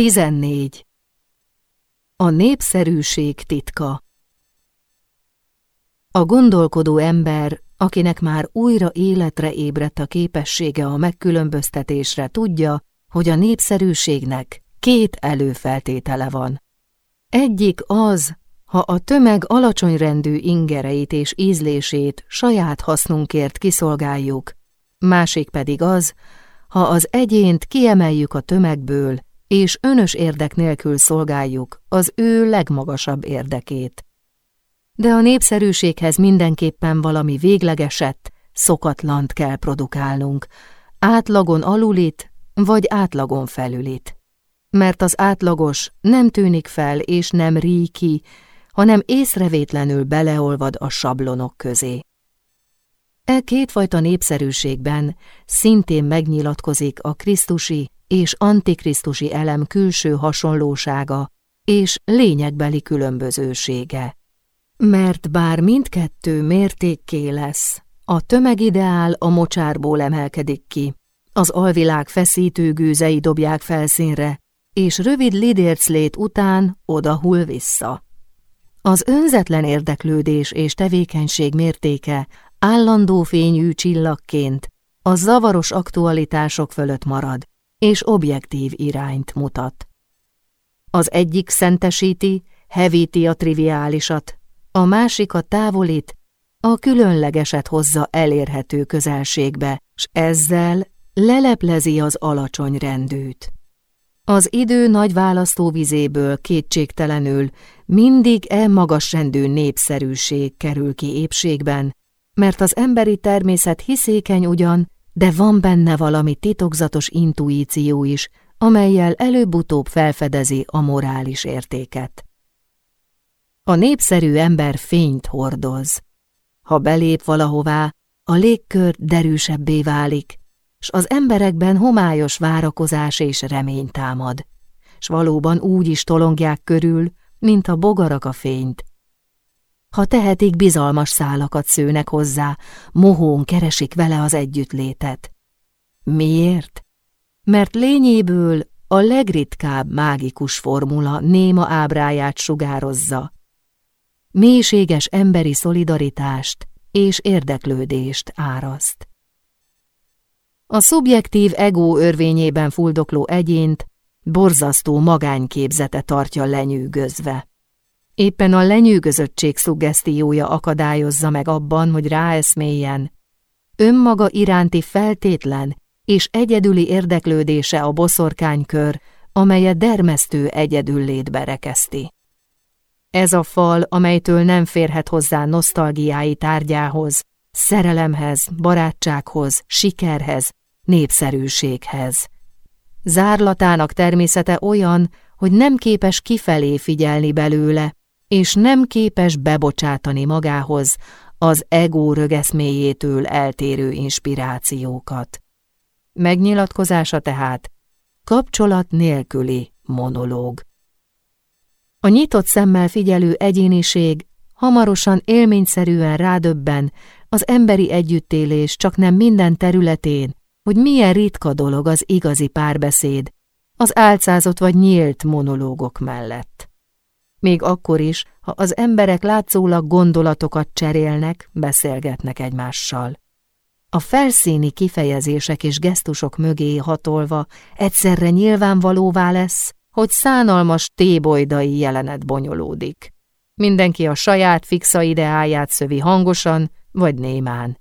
14. A népszerűség titka A gondolkodó ember, akinek már újra életre ébredt a képessége a megkülönböztetésre, tudja, hogy a népszerűségnek két előfeltétele van. Egyik az, ha a tömeg alacsony rendű ingereit és ízlését saját hasznunkért kiszolgáljuk, másik pedig az, ha az egyént kiemeljük a tömegből, és önös érdek nélkül szolgáljuk az ő legmagasabb érdekét. De a népszerűséghez mindenképpen valami véglegeset, szokatlant kell produkálnunk, átlagon alulit, vagy átlagon felülit. Mert az átlagos nem tűnik fel és nem rí ki, hanem észrevétlenül beleolvad a sablonok közé. E kétfajta népszerűségben szintén megnyilatkozik a krisztusi és antikrisztusi elem külső hasonlósága és lényegbeli különbözősége. Mert bár mindkettő mértékké lesz, a tömegideál a mocsárból emelkedik ki, az alvilág feszítő gőzei dobják felszínre, és rövid lidérclét után odahull vissza. Az önzetlen érdeklődés és tevékenység mértéke állandó fényű csillagként a zavaros aktualitások fölött marad, és objektív irányt mutat. Az egyik szentesíti, hevíti a triviálisat, a másik a távolít, a különlegeset hozza elérhető közelségbe, s ezzel leleplezi az alacsony rendűt. Az idő nagy választóvizéből kétségtelenül mindig e magas rendű népszerűség kerül ki épségben, mert az emberi természet hiszékeny ugyan, de van benne valami titokzatos intuíció is, amelyel előbb-utóbb felfedezi a morális értéket. A népszerű ember fényt hordoz. Ha belép valahová, a légkör derűsebbé válik, s az emberekben homályos várakozás és remény támad, s valóban úgy is tolongják körül, mint a bogarak a fényt, ha tehetik, bizalmas szálakat szőnek hozzá, mohón keresik vele az együttlétet. Miért? Mert lényéből a legritkább mágikus formula néma ábráját sugározza. Mélységes emberi szolidaritást és érdeklődést áraszt. A szubjektív ego örvényében fuldokló egyént borzasztó magányképzete tartja lenyűgözve. Éppen a lenyűgözöttség szuggesztiója akadályozza meg abban, hogy ráeszméljen. Önmaga iránti feltétlen és egyedüli érdeklődése a boszorkánykör, amelyet dermesztő egyedüllétbe rekeszti. Ez a fal, amelytől nem férhet hozzá nosztalgiái tárgyához, szerelemhez, barátsághoz, sikerhez, népszerűséghez. Zárlatának természete olyan, hogy nem képes kifelé figyelni belőle, és nem képes bebocsátani magához az ego rögeszméjétől eltérő inspirációkat. Megnyilatkozása tehát kapcsolat nélküli monológ. A nyitott szemmel figyelő egyéniség hamarosan élményszerűen rádöbben az emberi együttélés csak nem minden területén, hogy milyen ritka dolog az igazi párbeszéd, az álcázott vagy nyílt monológok mellett még akkor is, ha az emberek látszólag gondolatokat cserélnek, beszélgetnek egymással. A felszíni kifejezések és gesztusok mögé hatolva egyszerre nyilvánvalóvá lesz, hogy szánalmas tébojdai jelenet bonyolódik. Mindenki a saját fixa ideáját szövi hangosan vagy némán.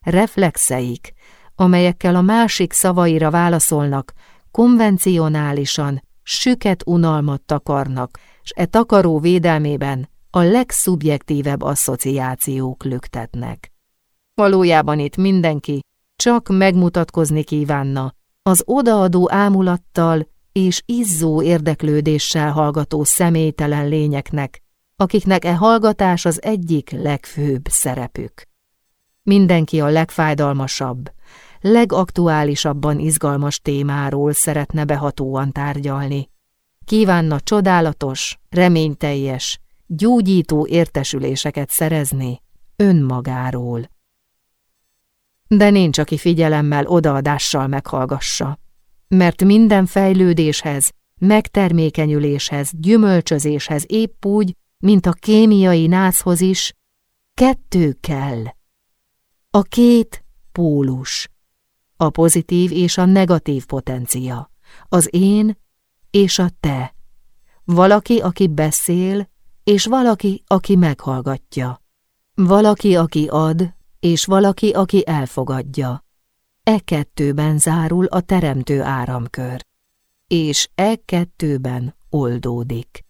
Reflexeik, amelyekkel a másik szavaira válaszolnak, konvencionálisan, süket unalmat takarnak, s e takaró védelmében a legszubjektívebb asszociációk lüktetnek. Valójában itt mindenki csak megmutatkozni kívánna, az odaadó ámulattal és izzó érdeklődéssel hallgató személytelen lényeknek, akiknek e hallgatás az egyik legfőbb szerepük. Mindenki a legfájdalmasabb, legaktuálisabban izgalmas témáról szeretne behatóan tárgyalni, kívánna csodálatos, reményteljes, gyógyító értesüléseket szerezni önmagáról. De nincs, aki figyelemmel odaadással meghallgassa, mert minden fejlődéshez megtermékenyüléshez, gyümölcsözéshez épp úgy, mint a kémiai nászhoz is, kettő kell. A két pólus, a pozitív és a negatív potencia, az én és a te, valaki, aki beszél, és valaki, aki meghallgatja, valaki, aki ad, és valaki, aki elfogadja. E kettőben zárul a teremtő áramkör, és e kettőben oldódik.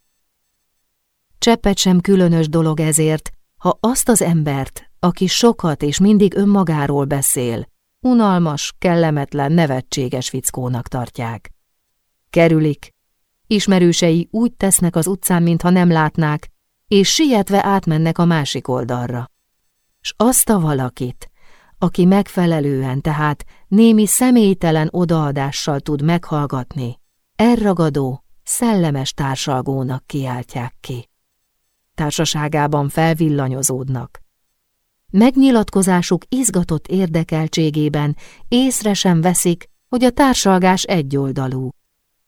Cseppet sem különös dolog ezért, ha azt az embert, aki sokat és mindig önmagáról beszél, unalmas, kellemetlen, nevetséges fickónak tartják. Kerülik. Ismerősei úgy tesznek az utcán, mintha nem látnák, és sietve átmennek a másik oldalra. S azt a valakit, aki megfelelően, tehát némi személytelen odaadással tud meghallgatni, elragadó, szellemes társalgónak kiáltják ki. Társaságában felvillanyozódnak. Megnyilatkozásuk izgatott érdekeltségében észre sem veszik, hogy a társalgás egyoldalú.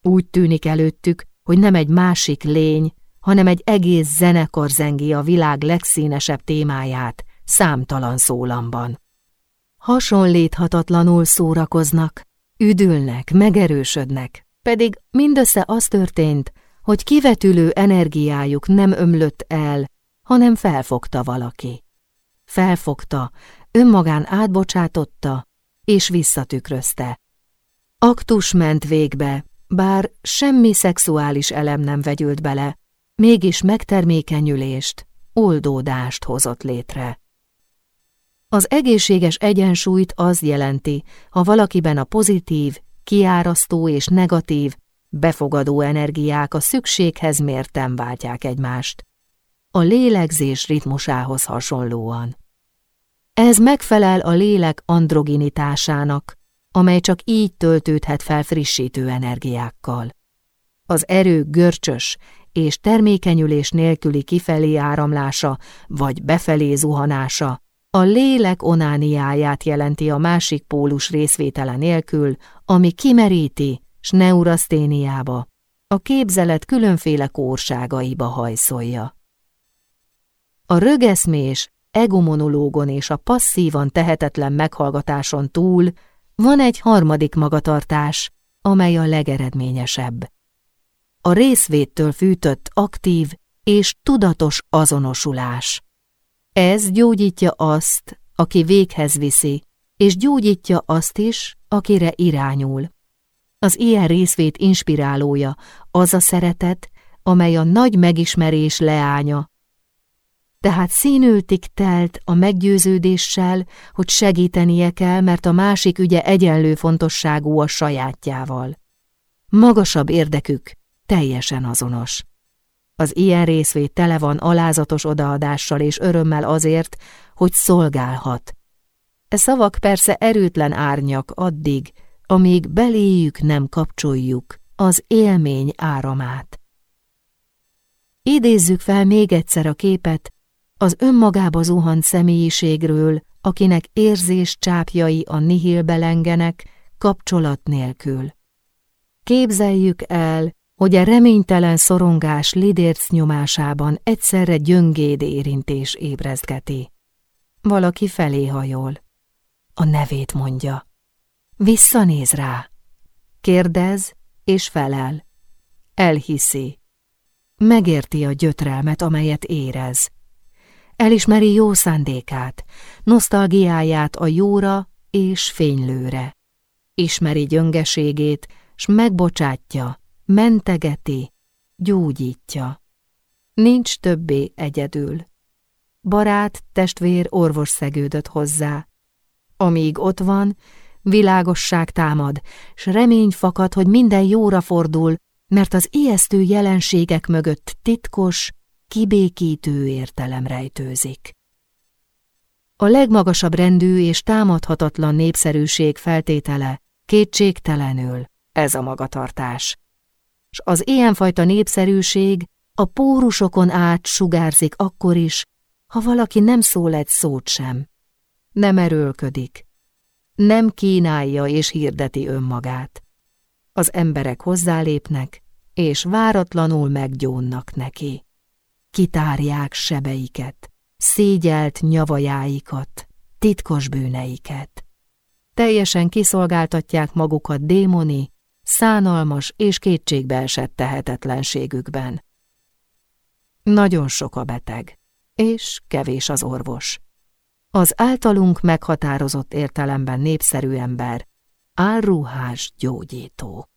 Úgy tűnik előttük, hogy nem egy másik lény, hanem egy egész zenekar zengi a világ legszínesebb témáját, számtalan szólamban. Hasonlíthatatlanul szórakoznak, üdülnek, megerősödnek, pedig mindössze az történt, hogy kivetülő energiájuk nem ömlött el, hanem felfogta valaki. Felfogta, önmagán átbocsátotta, és visszatükrözte. Aktus ment végbe, bár semmi szexuális elem nem vegyült bele, mégis megtermékenyülést, oldódást hozott létre. Az egészséges egyensúlyt az jelenti, ha valakiben a pozitív, kiárasztó és negatív, befogadó energiák a szükséghez mérten váltják egymást, a lélegzés ritmusához hasonlóan. Ez megfelel a lélek androginitásának, amely csak így töltődhet fel frissítő energiákkal. Az erő görcsös és termékenyülés nélküli kifelé áramlása vagy befelé zuhanása a lélek onániáját jelenti a másik pólus részvétele nélkül, ami kimeríti, s neuraszténiába, a képzelet különféle kórságaiba hajszolja. A rögeszmés, egomonológon és a passzívan tehetetlen meghallgatáson túl van egy harmadik magatartás, amely a legeredményesebb. A részvéttől fűtött aktív és tudatos azonosulás. Ez gyógyítja azt, aki véghez viszi, és gyógyítja azt is, akire irányul. Az ilyen részvét inspirálója az a szeretet, amely a nagy megismerés leánya. Tehát színültig telt a meggyőződéssel, hogy segítenie kell, mert a másik ügye egyenlő fontosságú a sajátjával. Magasabb érdekük teljesen azonos. Az ilyen részvét tele van alázatos odaadással és örömmel azért, hogy szolgálhat. E szavak persze erőtlen árnyak addig, amíg beléjük nem kapcsoljuk az élmény áramát. Idézzük fel még egyszer a képet az önmagába zuhant személyiségről, akinek érzés csápjai a nihilbe lengenek, kapcsolat nélkül. Képzeljük el, hogy a reménytelen szorongás lidérc nyomásában egyszerre gyöngéd érintés ébrezgeti. Valaki felé hajol. A nevét mondja. Visszanéz rá. Kérdez és felel. Elhiszi. Megérti a gyötrelmet, amelyet érez. Elismeri jó szándékát, nosztalgiáját a jóra és fénylőre. Ismeri gyöngeségét, s megbocsátja, mentegeti, gyógyítja. Nincs többé egyedül. Barát, testvér, orvos szegődött hozzá. Amíg ott van, világosság támad, s remény fakad, hogy minden jóra fordul, mert az ijesztő jelenségek mögött titkos, kibékítő értelem rejtőzik. A legmagasabb rendű és támadhatatlan népszerűség feltétele kétségtelenül ez a magatartás. S az ilyenfajta népszerűség a pórusokon át sugárzik akkor is, ha valaki nem szól egy szót sem. Nem erőlködik, nem kínálja és hirdeti önmagát. Az emberek hozzálépnek, és váratlanul meggyónnak neki. Kitárják sebeiket, szégyelt nyavajáikat, titkos bűneiket. Teljesen kiszolgáltatják magukat démoni, szánalmas és kétségbeesett tehetetlenségükben. Nagyon sok a beteg, és kevés az orvos. Az általunk meghatározott értelemben népszerű ember, álruhás gyógyító.